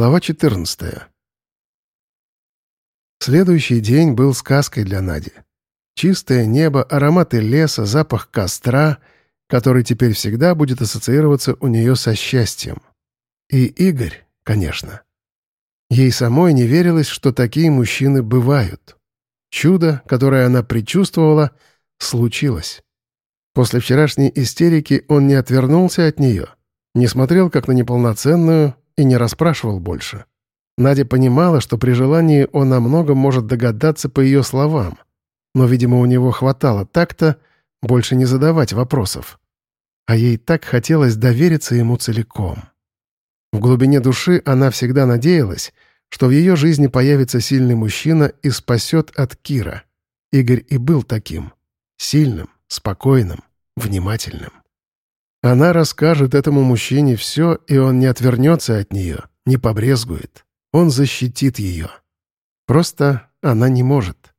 Глава 14. Следующий день был сказкой для Нади. Чистое небо, ароматы леса, запах костра, который теперь всегда будет ассоциироваться у нее со счастьем. И Игорь, конечно. Ей самой не верилось, что такие мужчины бывают. Чудо, которое она предчувствовала, случилось. После вчерашней истерики он не отвернулся от нее, не смотрел как на неполноценную и не расспрашивал больше. Надя понимала, что при желании он о многом может догадаться по ее словам, но, видимо, у него хватало так-то больше не задавать вопросов. А ей так хотелось довериться ему целиком. В глубине души она всегда надеялась, что в ее жизни появится сильный мужчина и спасет от Кира. Игорь и был таким. Сильным, спокойным, внимательным. Она расскажет этому мужчине все, и он не отвернется от нее, не побрезгует. Он защитит ее. Просто она не может.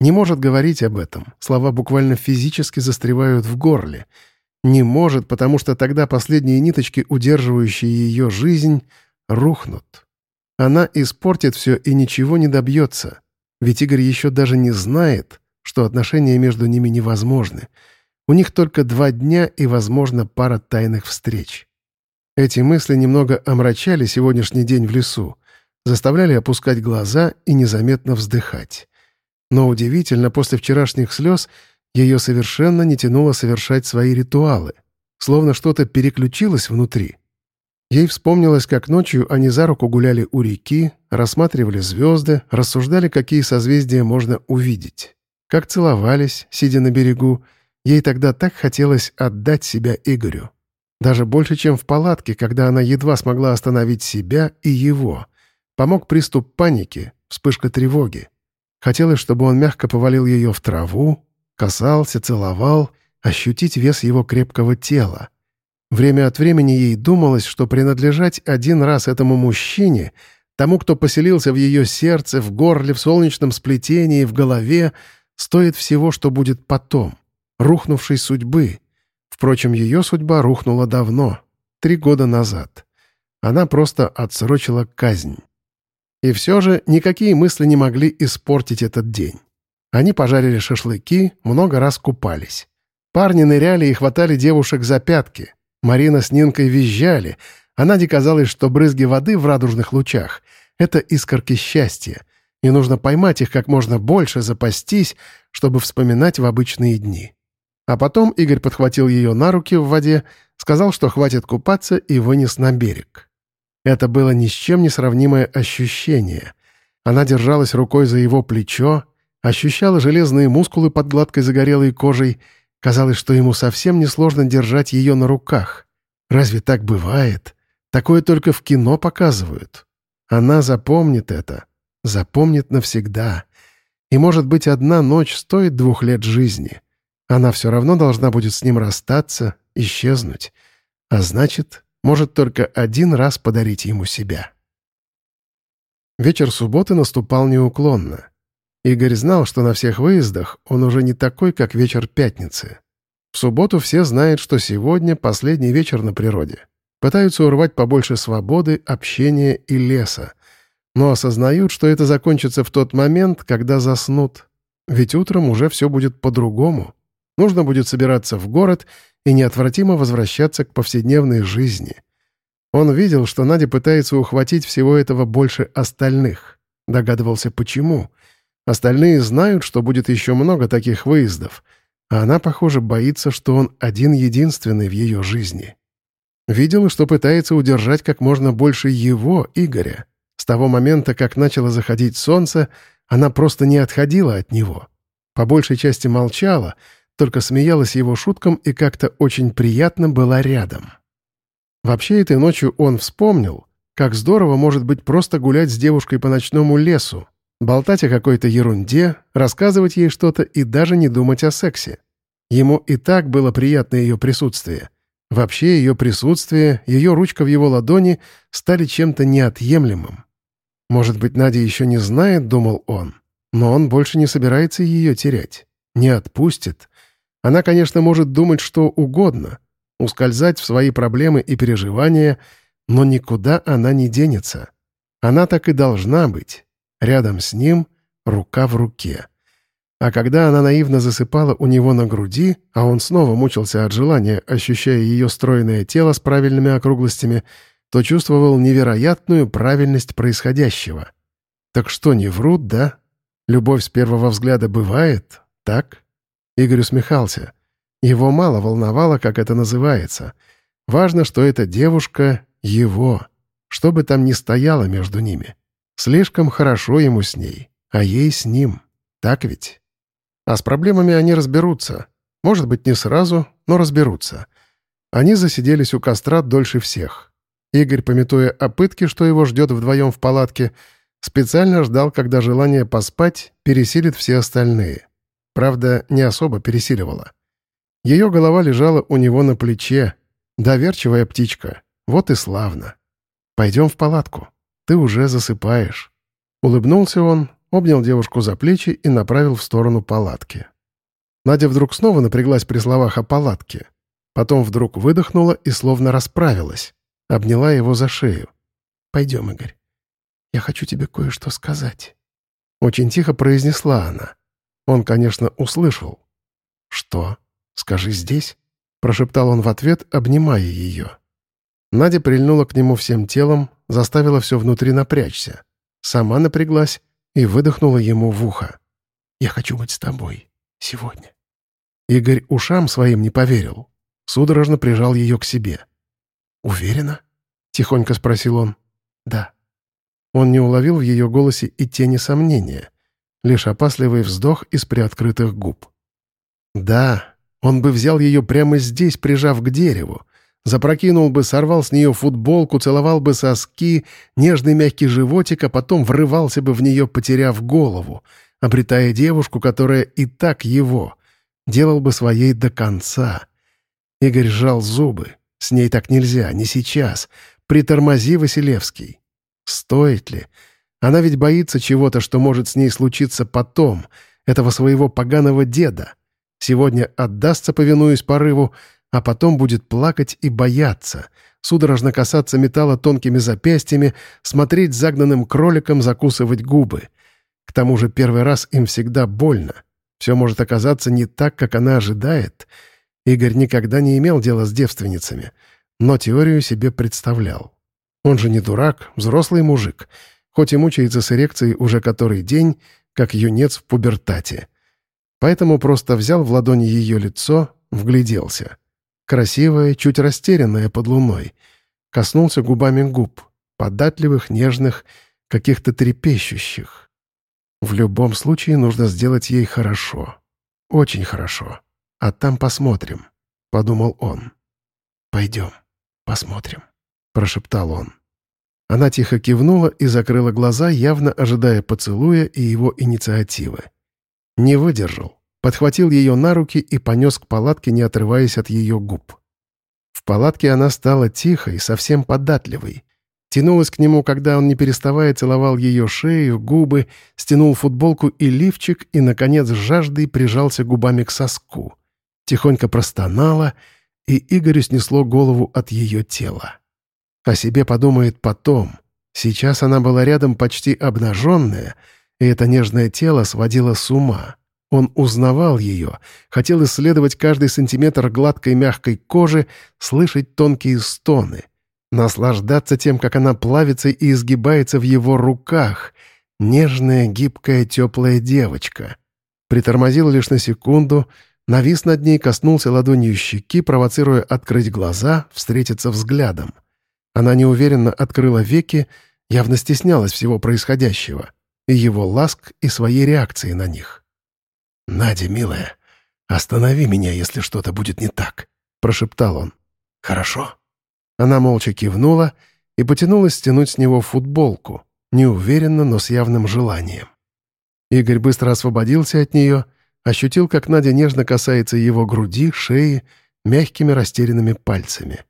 Не может говорить об этом. Слова буквально физически застревают в горле. Не может, потому что тогда последние ниточки, удерживающие ее жизнь, рухнут. Она испортит все и ничего не добьется. Ведь Игорь еще даже не знает, что отношения между ними невозможны — у них только два дня и, возможно, пара тайных встреч. Эти мысли немного омрачали сегодняшний день в лесу, заставляли опускать глаза и незаметно вздыхать. Но удивительно, после вчерашних слез ее совершенно не тянуло совершать свои ритуалы, словно что-то переключилось внутри. Ей вспомнилось, как ночью они за руку гуляли у реки, рассматривали звезды, рассуждали, какие созвездия можно увидеть, как целовались, сидя на берегу, Ей тогда так хотелось отдать себя Игорю. Даже больше, чем в палатке, когда она едва смогла остановить себя и его. Помог приступ паники, вспышка тревоги. Хотелось, чтобы он мягко повалил ее в траву, касался, целовал, ощутить вес его крепкого тела. Время от времени ей думалось, что принадлежать один раз этому мужчине, тому, кто поселился в ее сердце, в горле, в солнечном сплетении, в голове, стоит всего, что будет потом рухнувшей судьбы. Впрочем, ее судьба рухнула давно, три года назад. Она просто отсрочила казнь. И все же никакие мысли не могли испортить этот день. Они пожарили шашлыки, много раз купались. Парни ныряли и хватали девушек за пятки. Марина с Нинкой визжали, а Наде казалось, что брызги воды в радужных лучах — это искорки счастья, и нужно поймать их как можно больше, запастись, чтобы вспоминать в обычные дни. А потом Игорь подхватил ее на руки в воде, сказал, что хватит купаться, и вынес на берег. Это было ни с чем не сравнимое ощущение. Она держалась рукой за его плечо, ощущала железные мускулы под гладкой загорелой кожей. Казалось, что ему совсем несложно держать ее на руках. Разве так бывает? Такое только в кино показывают. Она запомнит это. Запомнит навсегда. И, может быть, одна ночь стоит двух лет жизни. Она все равно должна будет с ним расстаться, исчезнуть. А значит, может только один раз подарить ему себя. Вечер субботы наступал неуклонно. Игорь знал, что на всех выездах он уже не такой, как вечер пятницы. В субботу все знают, что сегодня последний вечер на природе. Пытаются урвать побольше свободы, общения и леса. Но осознают, что это закончится в тот момент, когда заснут. Ведь утром уже все будет по-другому. Нужно будет собираться в город и неотвратимо возвращаться к повседневной жизни. Он видел, что Надя пытается ухватить всего этого больше остальных. Догадывался, почему. Остальные знают, что будет еще много таких выездов, а она, похоже, боится, что он один-единственный в ее жизни. Видел, что пытается удержать как можно больше его, Игоря. С того момента, как начало заходить солнце, она просто не отходила от него. По большей части молчала — только смеялась его шуткам и как-то очень приятно была рядом. Вообще этой ночью он вспомнил, как здорово может быть просто гулять с девушкой по ночному лесу, болтать о какой-то ерунде, рассказывать ей что-то и даже не думать о сексе. Ему и так было приятно ее присутствие. Вообще ее присутствие, ее ручка в его ладони стали чем-то неотъемлемым. Может быть, Надя еще не знает, думал он, но он больше не собирается ее терять. Не отпустит, она, конечно, может думать что угодно, ускользать в свои проблемы и переживания, но никуда она не денется. Она так и должна быть. Рядом с ним, рука в руке. А когда она наивно засыпала у него на груди, а он снова мучился от желания, ощущая ее стройное тело с правильными округлостями, то чувствовал невероятную правильность происходящего. Так что, не врут, да? Любовь с первого взгляда бывает, так? Игорь усмехался. Его мало волновало, как это называется. Важно, что эта девушка — его, что бы там ни стояло между ними. Слишком хорошо ему с ней, а ей с ним. Так ведь? А с проблемами они разберутся. Может быть, не сразу, но разберутся. Они засиделись у костра дольше всех. Игорь, пометуя о пытке, что его ждет вдвоем в палатке, специально ждал, когда желание поспать пересилит все остальные. Правда, не особо пересиливало. Ее голова лежала у него на плече. Доверчивая птичка. Вот и славно. «Пойдем в палатку. Ты уже засыпаешь». Улыбнулся он, обнял девушку за плечи и направил в сторону палатки. Надя вдруг снова напряглась при словах о палатке. Потом вдруг выдохнула и словно расправилась. Обняла его за шею. «Пойдем, Игорь. Я хочу тебе кое-что сказать». Очень тихо произнесла она. Он, конечно, услышал. «Что? Скажи здесь?» Прошептал он в ответ, обнимая ее. Надя прильнула к нему всем телом, заставила все внутри напрячься. Сама напряглась и выдохнула ему в ухо. «Я хочу быть с тобой. Сегодня». Игорь ушам своим не поверил. Судорожно прижал ее к себе. «Уверена?» — тихонько спросил он. «Да». Он не уловил в ее голосе и тени сомнения, лишь опасливый вздох из приоткрытых губ. «Да, он бы взял ее прямо здесь, прижав к дереву, Запрокинул бы, сорвал с нее футболку, целовал бы соски, нежный мягкий животик, а потом врывался бы в нее, потеряв голову, обретая девушку, которая и так его, делал бы своей до конца. Игорь сжал зубы. С ней так нельзя, не сейчас. Притормози, Василевский. Стоит ли? Она ведь боится чего-то, что может с ней случиться потом, этого своего поганого деда. Сегодня отдастся, повинуясь порыву, а потом будет плакать и бояться, судорожно касаться металла тонкими запястьями, смотреть загнанным кроликом, закусывать губы. К тому же первый раз им всегда больно. Все может оказаться не так, как она ожидает. Игорь никогда не имел дела с девственницами, но теорию себе представлял. Он же не дурак, взрослый мужик, хоть и мучается с эрекцией уже который день, как юнец в пубертате. Поэтому просто взял в ладони ее лицо, вгляделся — красивая, чуть растерянная под луной. Коснулся губами губ, податливых, нежных, каких-то трепещущих. В любом случае нужно сделать ей хорошо. Очень хорошо. А там посмотрим, — подумал он. «Пойдем, посмотрим», — прошептал он. Она тихо кивнула и закрыла глаза, явно ожидая поцелуя и его инициативы. Не выдержал подхватил ее на руки и понес к палатке, не отрываясь от ее губ. В палатке она стала тихой, совсем податливой. Тянулась к нему, когда он, не переставая, целовал ее шею, губы, стянул футболку и лифчик и, наконец, с жаждой прижался губами к соску. Тихонько простонала, и Игорю снесло голову от ее тела. О себе подумает потом. Сейчас она была рядом почти обнаженная, и это нежное тело сводило с ума. Он узнавал ее, хотел исследовать каждый сантиметр гладкой мягкой кожи, слышать тонкие стоны, наслаждаться тем, как она плавится и изгибается в его руках. Нежная, гибкая, теплая девочка. Притормозил лишь на секунду, навис над ней, коснулся ладонью щеки, провоцируя открыть глаза, встретиться взглядом. Она неуверенно открыла веки, явно стеснялась всего происходящего, и его ласк, и своей реакции на них. «Надя, милая, останови меня, если что-то будет не так», — прошептал он. «Хорошо». Она молча кивнула и потянулась стянуть с него футболку, неуверенно, но с явным желанием. Игорь быстро освободился от нее, ощутил, как Надя нежно касается его груди, шеи, мягкими растерянными пальцами.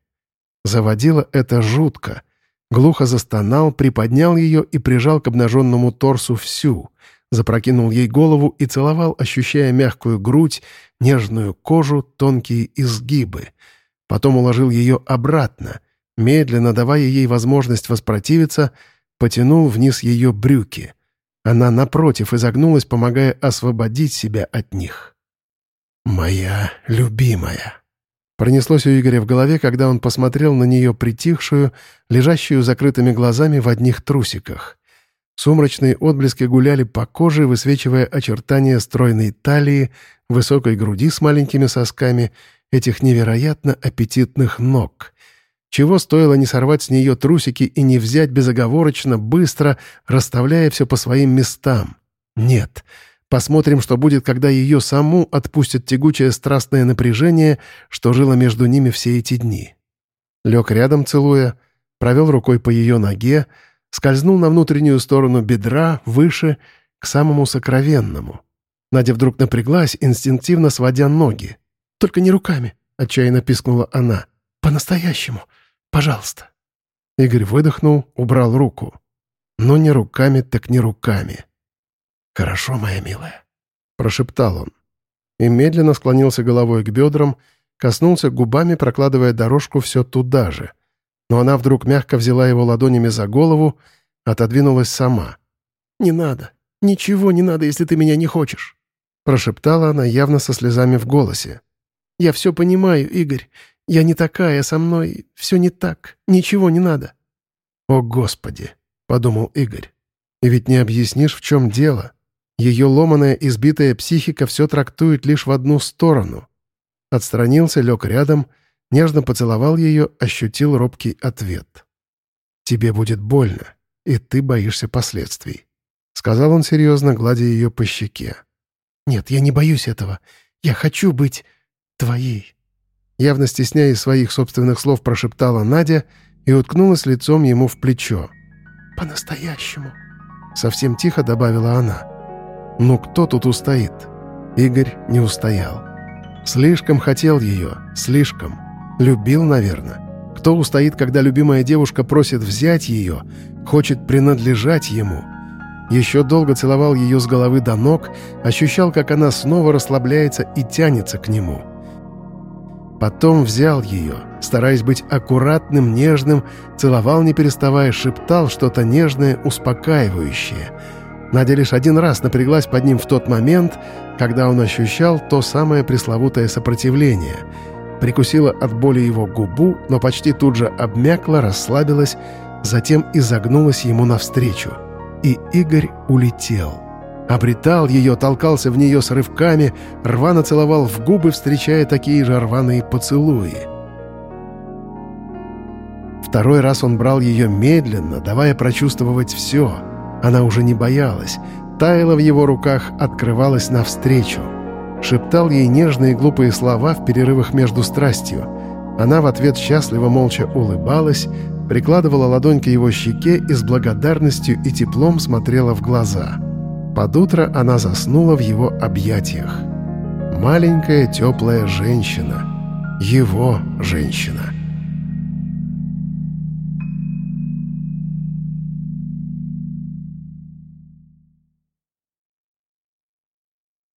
Заводило это жутко. Глухо застонал, приподнял ее и прижал к обнаженному торсу всю, запрокинул ей голову и целовал, ощущая мягкую грудь, нежную кожу, тонкие изгибы. Потом уложил ее обратно, медленно давая ей возможность воспротивиться, потянул вниз ее брюки. Она, напротив, изогнулась, помогая освободить себя от них. «Моя любимая», Пронеслось у Игоря в голове, когда он посмотрел на нее притихшую, лежащую закрытыми глазами в одних трусиках. Сумрачные отблески гуляли по коже, высвечивая очертания стройной талии, высокой груди с маленькими сосками, этих невероятно аппетитных ног. Чего стоило не сорвать с нее трусики и не взять безоговорочно, быстро, расставляя все по своим местам? Нет, — Посмотрим, что будет, когда ее саму отпустит тягучее страстное напряжение, что жило между ними все эти дни. Лег рядом, целуя, провел рукой по ее ноге, скользнул на внутреннюю сторону бедра, выше, к самому сокровенному. Надя вдруг напряглась, инстинктивно сводя ноги. «Только не руками», — отчаянно пискнула она. «По-настоящему. Пожалуйста». Игорь выдохнул, убрал руку. «Но не руками, так не руками». «Хорошо, моя милая», — прошептал он. И медленно склонился головой к бедрам, коснулся губами, прокладывая дорожку все туда же. Но она вдруг мягко взяла его ладонями за голову, отодвинулась сама. «Не надо. Ничего не надо, если ты меня не хочешь», — прошептала она явно со слезами в голосе. «Я все понимаю, Игорь. Я не такая, со мной все не так. Ничего не надо». «О, Господи!» — подумал Игорь. «И ведь не объяснишь, в чем дело. Ее ломаная, избитая психика все трактует лишь в одну сторону. Отстранился, лег рядом, нежно поцеловал ее, ощутил робкий ответ. «Тебе будет больно, и ты боишься последствий», — сказал он серьезно, гладя ее по щеке. «Нет, я не боюсь этого. Я хочу быть твоей». Явно стесняясь своих собственных слов, прошептала Надя и уткнулась лицом ему в плечо. «По-настоящему», — совсем тихо добавила она. Ну кто тут устоит? Игорь не устоял. Слишком хотел ее, слишком. Любил, наверное. Кто устоит, когда любимая девушка просит взять ее, хочет принадлежать ему? Еще долго целовал ее с головы до ног, ощущал, как она снова расслабляется и тянется к нему. Потом взял ее, стараясь быть аккуратным, нежным, целовал не переставая, шептал что-то нежное, успокаивающее — Надя лишь один раз напряглась под ним в тот момент, когда он ощущал то самое пресловутое сопротивление. Прикусила от боли его губу, но почти тут же обмякла, расслабилась, затем изогнулась ему навстречу. И Игорь улетел. Обретал ее, толкался в нее с рывками, рвано целовал в губы, встречая такие же рваные поцелуи. Второй раз он брал ее медленно, давая прочувствовать все — она уже не боялась. Таяла в его руках, открывалась навстречу. Шептал ей нежные глупые слова в перерывах между страстью. Она в ответ счастливо молча улыбалась, прикладывала ладонь к его щеке и с благодарностью и теплом смотрела в глаза. Под утро она заснула в его объятиях. Маленькая теплая женщина. Его женщина.